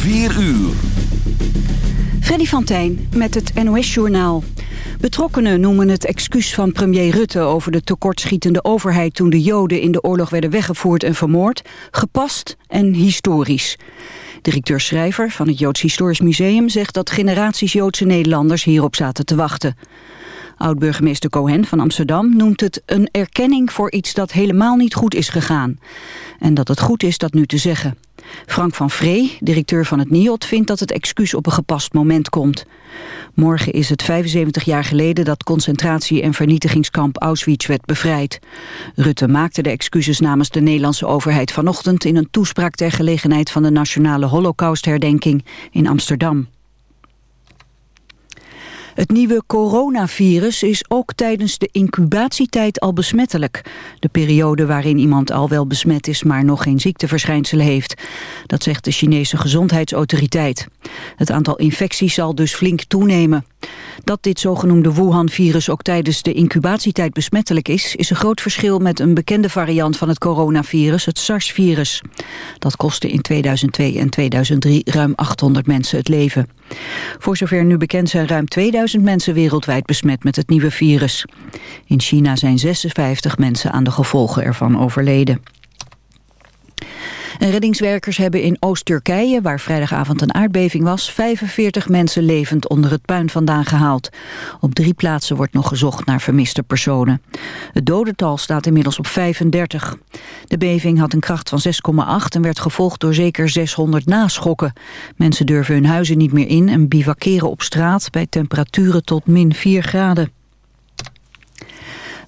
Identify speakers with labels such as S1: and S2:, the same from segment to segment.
S1: 4 uur.
S2: Freddy van Tijn met het NOS-journaal. Betrokkenen noemen het excuus van premier Rutte over de tekortschietende overheid toen de Joden in de oorlog werden weggevoerd en vermoord, gepast en historisch. Directeur Schrijver van het Joods Historisch Museum zegt dat generaties Joodse Nederlanders hierop zaten te wachten. Oud-burgemeester Cohen van Amsterdam noemt het een erkenning voor iets dat helemaal niet goed is gegaan. En dat het goed is dat nu te zeggen. Frank van Vree, directeur van het NIOD, vindt dat het excuus op een gepast moment komt. Morgen is het 75 jaar geleden dat concentratie- en vernietigingskamp Auschwitz werd bevrijd. Rutte maakte de excuses namens de Nederlandse overheid vanochtend in een toespraak ter gelegenheid van de Nationale Holocaustherdenking in Amsterdam. Het nieuwe coronavirus is ook tijdens de incubatietijd al besmettelijk. De periode waarin iemand al wel besmet is, maar nog geen ziekteverschijnselen heeft. Dat zegt de Chinese gezondheidsautoriteit. Het aantal infecties zal dus flink toenemen. Dat dit zogenoemde Wuhan-virus ook tijdens de incubatietijd besmettelijk is... is een groot verschil met een bekende variant van het coronavirus, het SARS-virus. Dat kostte in 2002 en 2003 ruim 800 mensen het leven. Voor zover nu bekend zijn ruim 2000 mensen wereldwijd besmet met het nieuwe virus. In China zijn 56 mensen aan de gevolgen ervan overleden. Reddingswerkers hebben in Oost-Turkije, waar vrijdagavond een aardbeving was, 45 mensen levend onder het puin vandaan gehaald. Op drie plaatsen wordt nog gezocht naar vermiste personen. Het dodental staat inmiddels op 35. De beving had een kracht van 6,8 en werd gevolgd door zeker 600 naschokken. Mensen durven hun huizen niet meer in en bivakeren op straat bij temperaturen tot min 4 graden.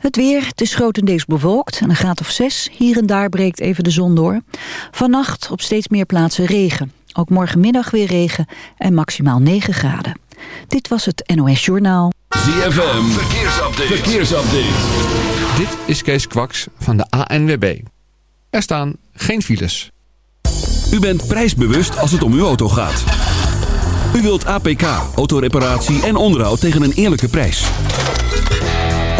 S2: Het weer, het is grotendeels bewolkt en een graad of 6. Hier en daar breekt even de zon door. Vannacht op steeds meer plaatsen regen. Ook morgenmiddag weer regen en maximaal 9 graden. Dit was het NOS Journaal.
S1: ZFM, verkeersupdate. verkeersupdate.
S3: Dit is Kees Kwaks van de ANWB. Er staan geen files.
S1: U bent prijsbewust als het om uw auto gaat. U wilt APK, autoreparatie en onderhoud tegen een eerlijke prijs.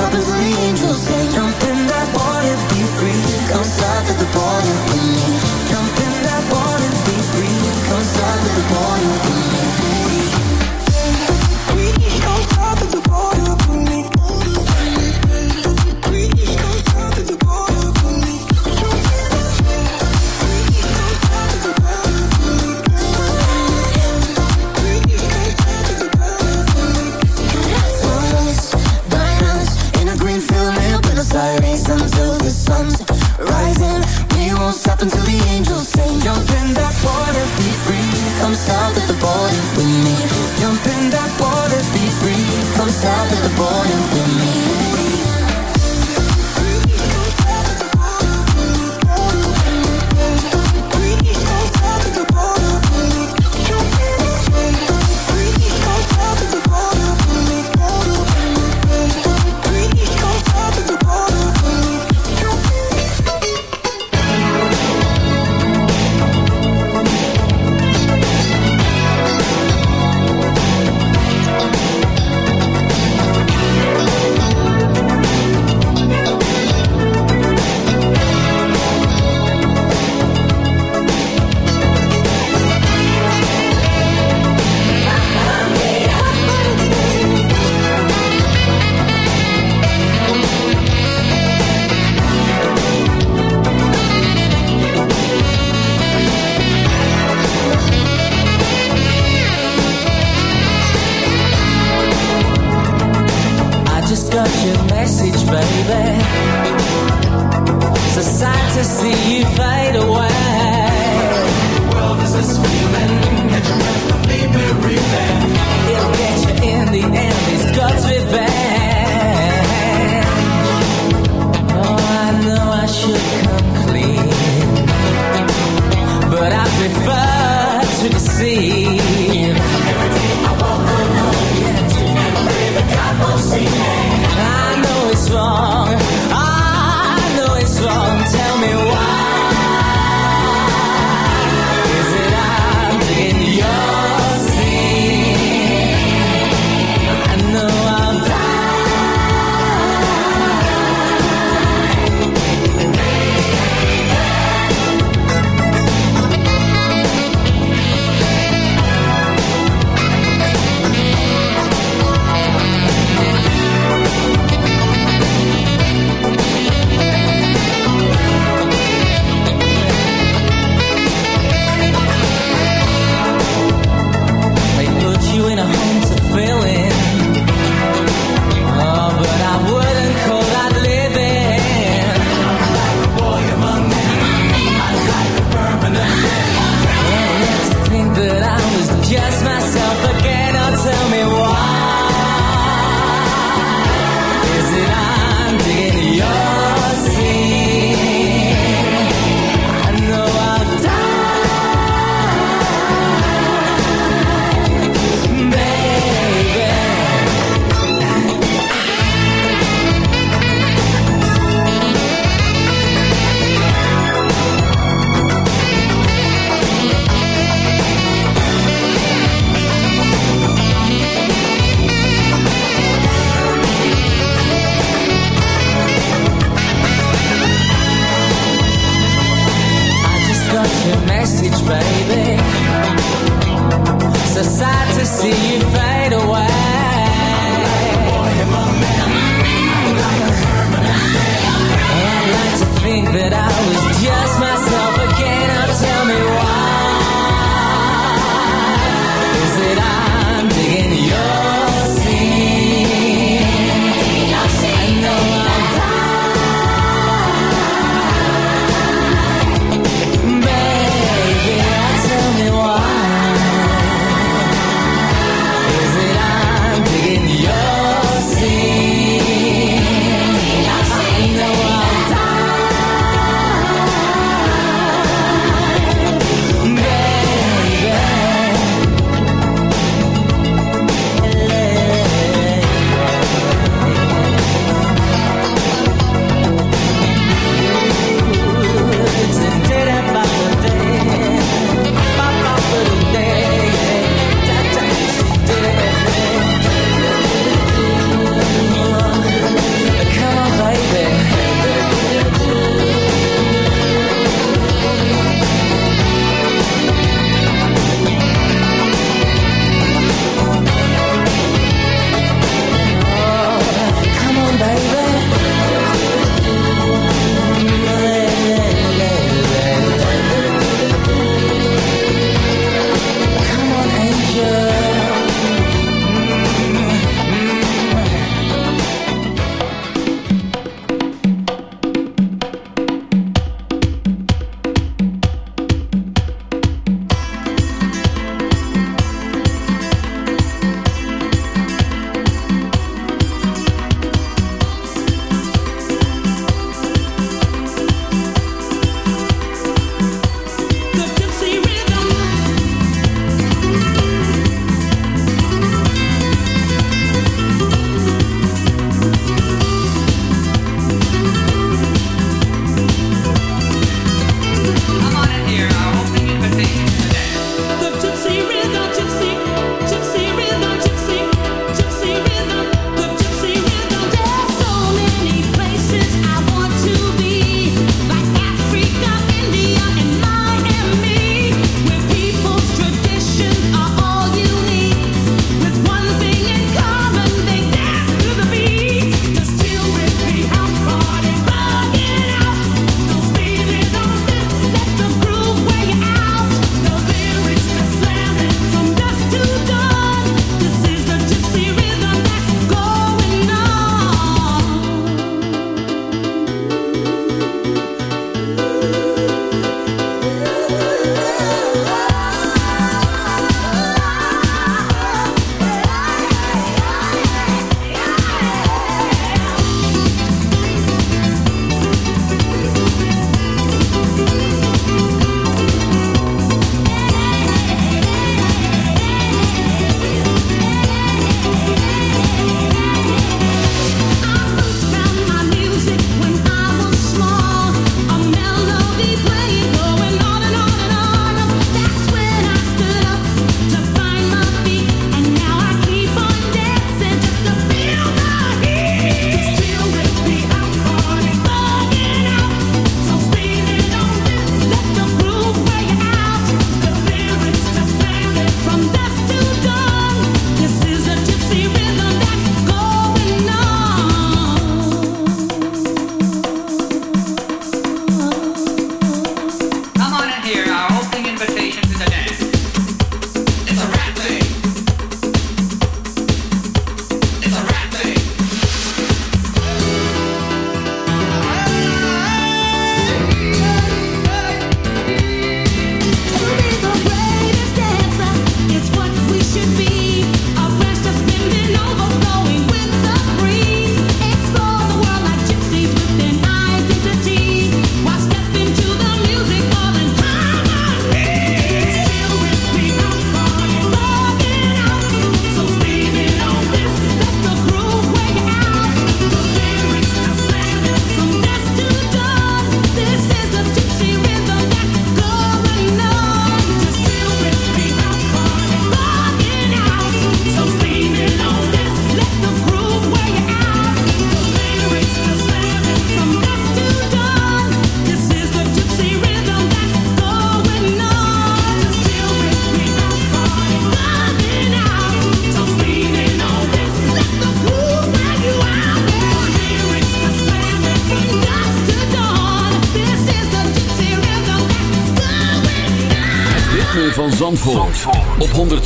S4: I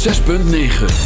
S5: 6.9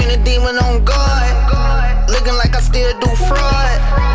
S5: Up a demon on guard. Looking like I still do fraud.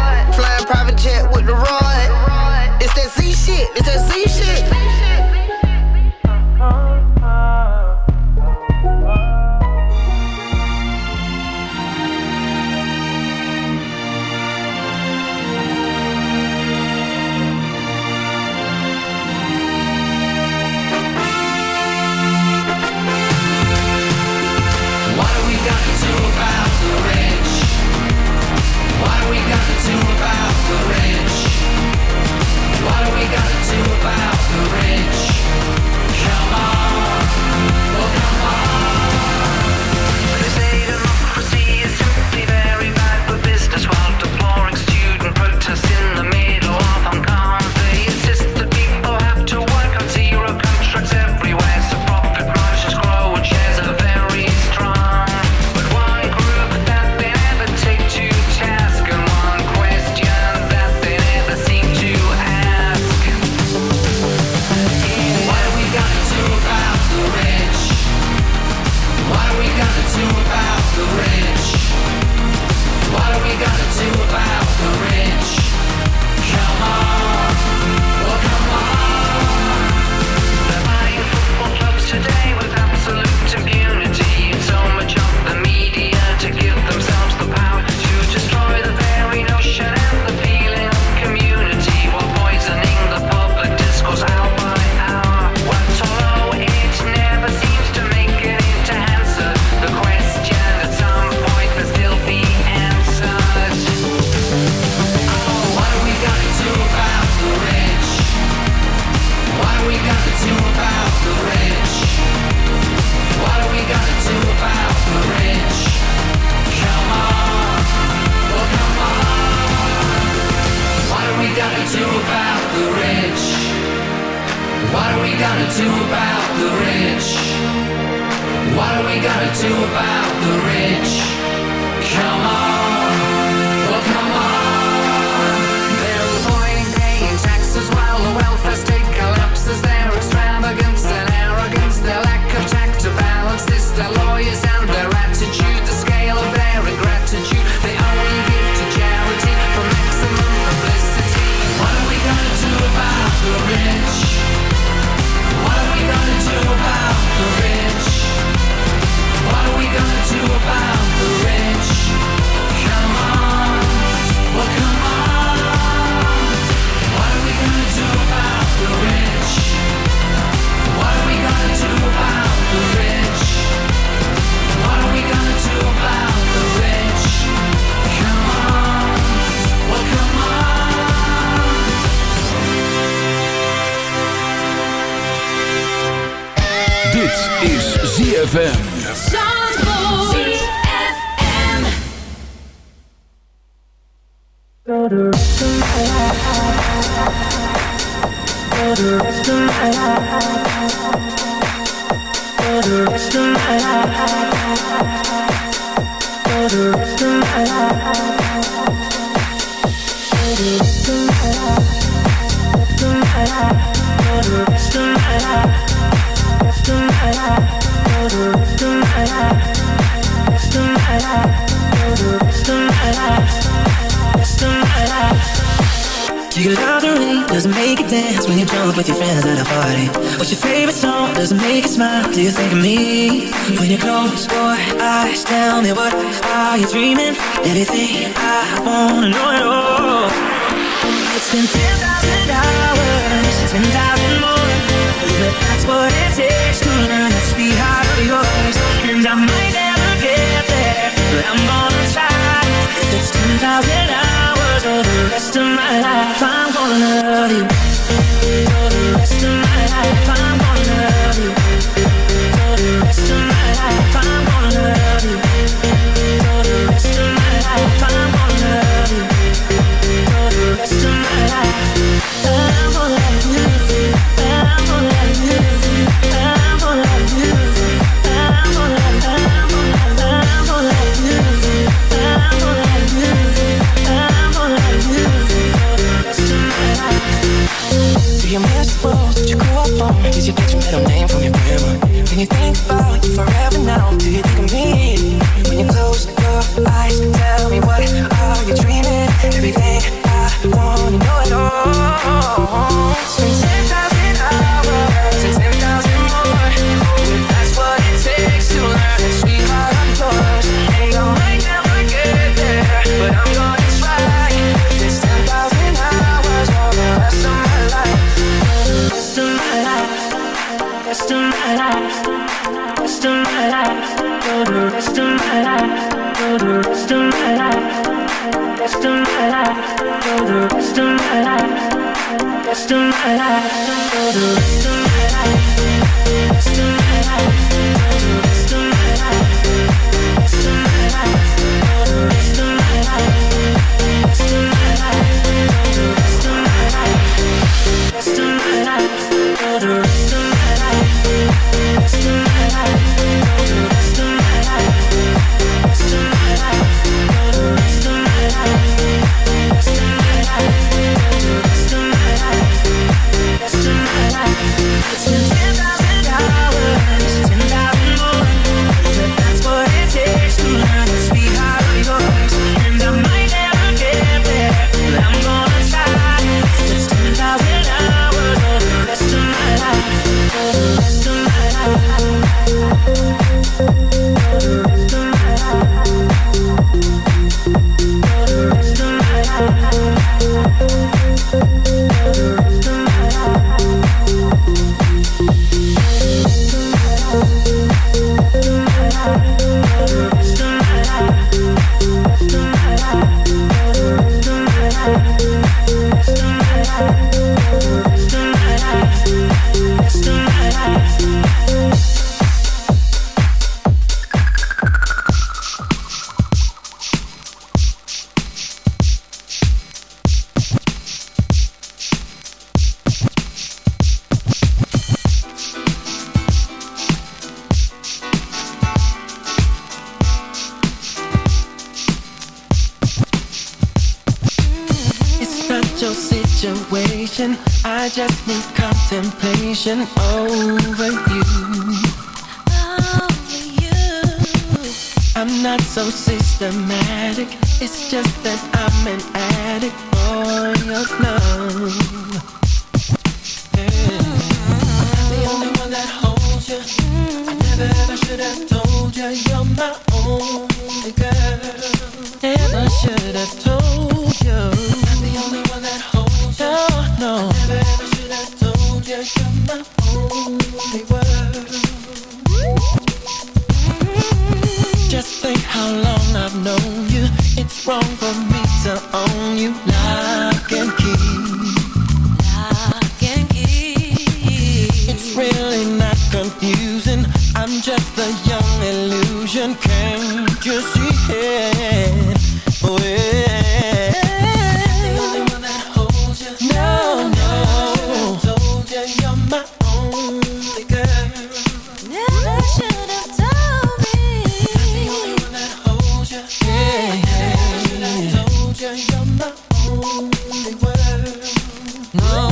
S6: they
S7: were.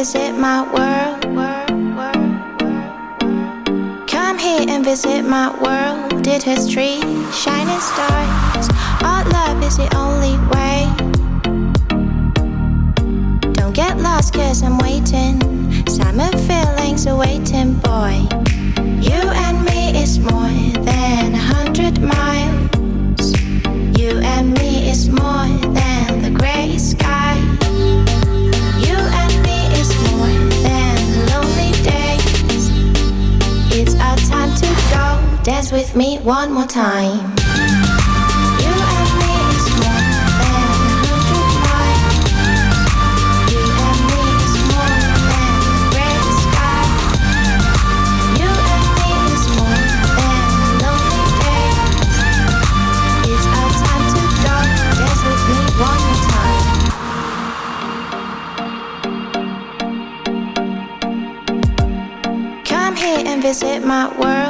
S8: Visit my world. Come here and visit my world. Did history, shining stars. Our love is the only way. Don't get lost, cause I'm waiting. Summer feelings are waiting, boy. You and me is more than a hundred miles. Dance ask me one more time to dance this good one time. Come here and visit my world.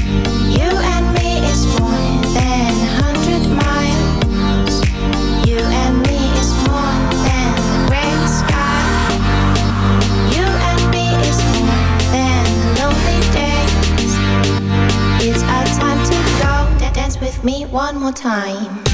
S8: Me one more time.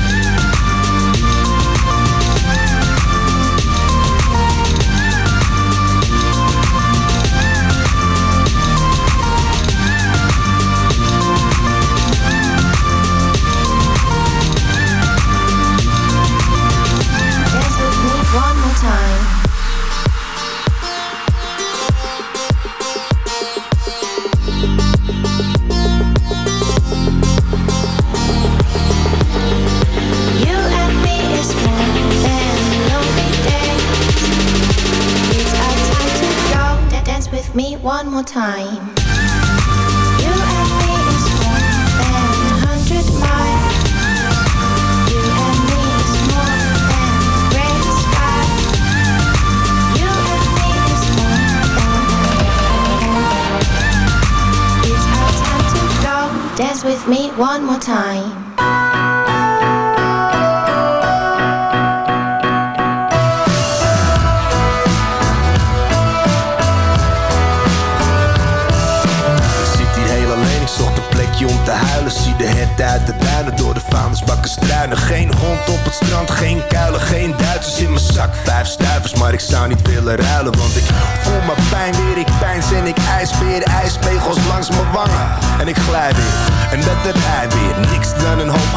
S9: Plekje om te huilen. Zie de hert uit de duinen, door de vuilnisbakken struinen. Geen hond op het strand, geen kuilen, geen Duitsers in mijn zak. Vijf stuivers, maar ik zou niet willen ruilen Want ik voel mijn pijn weer, ik pijns en ik ijsbeer Ijspegels langs mijn wangen. En ik glij weer En dat hij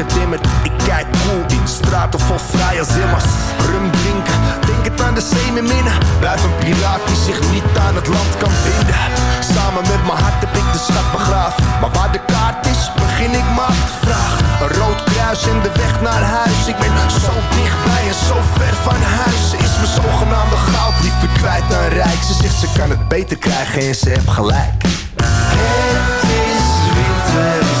S9: Ik kijk cool in straten vol vrije zimmers. Rum drinken, denk het aan de zee met minnen Blijf een piraat die zich niet aan het land kan binden. Samen met mijn hart heb ik de schat begraven. Maar waar de kaart is, begin ik me af te vragen. Een rood kruis in de weg naar huis. Ik ben zo dichtbij en zo ver van huis. Ze is mijn zogenaamde goud liever kwijt dan rijk. Ze zegt ze kan het beter krijgen en ze heeft gelijk. Het is winter in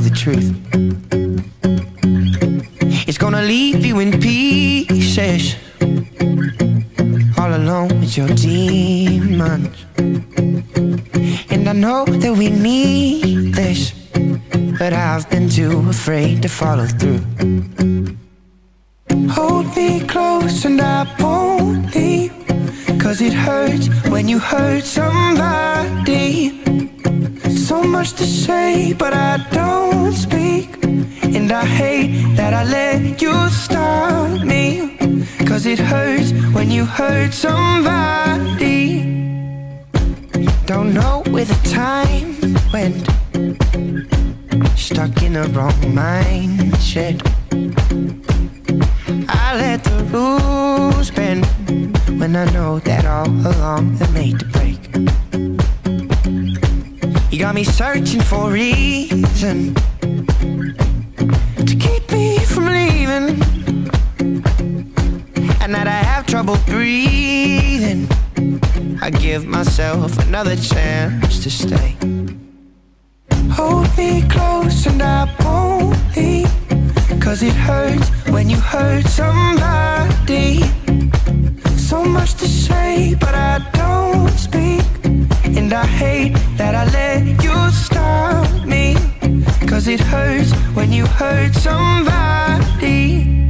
S10: the
S7: truth. Trouble breathing. I give myself another chance to stay. Hold me close and I won't leave. Cause it hurts when you hurt somebody. So much to say, but I don't speak. And I hate that I let you stop me. Cause it hurts when you hurt somebody.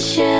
S11: friendship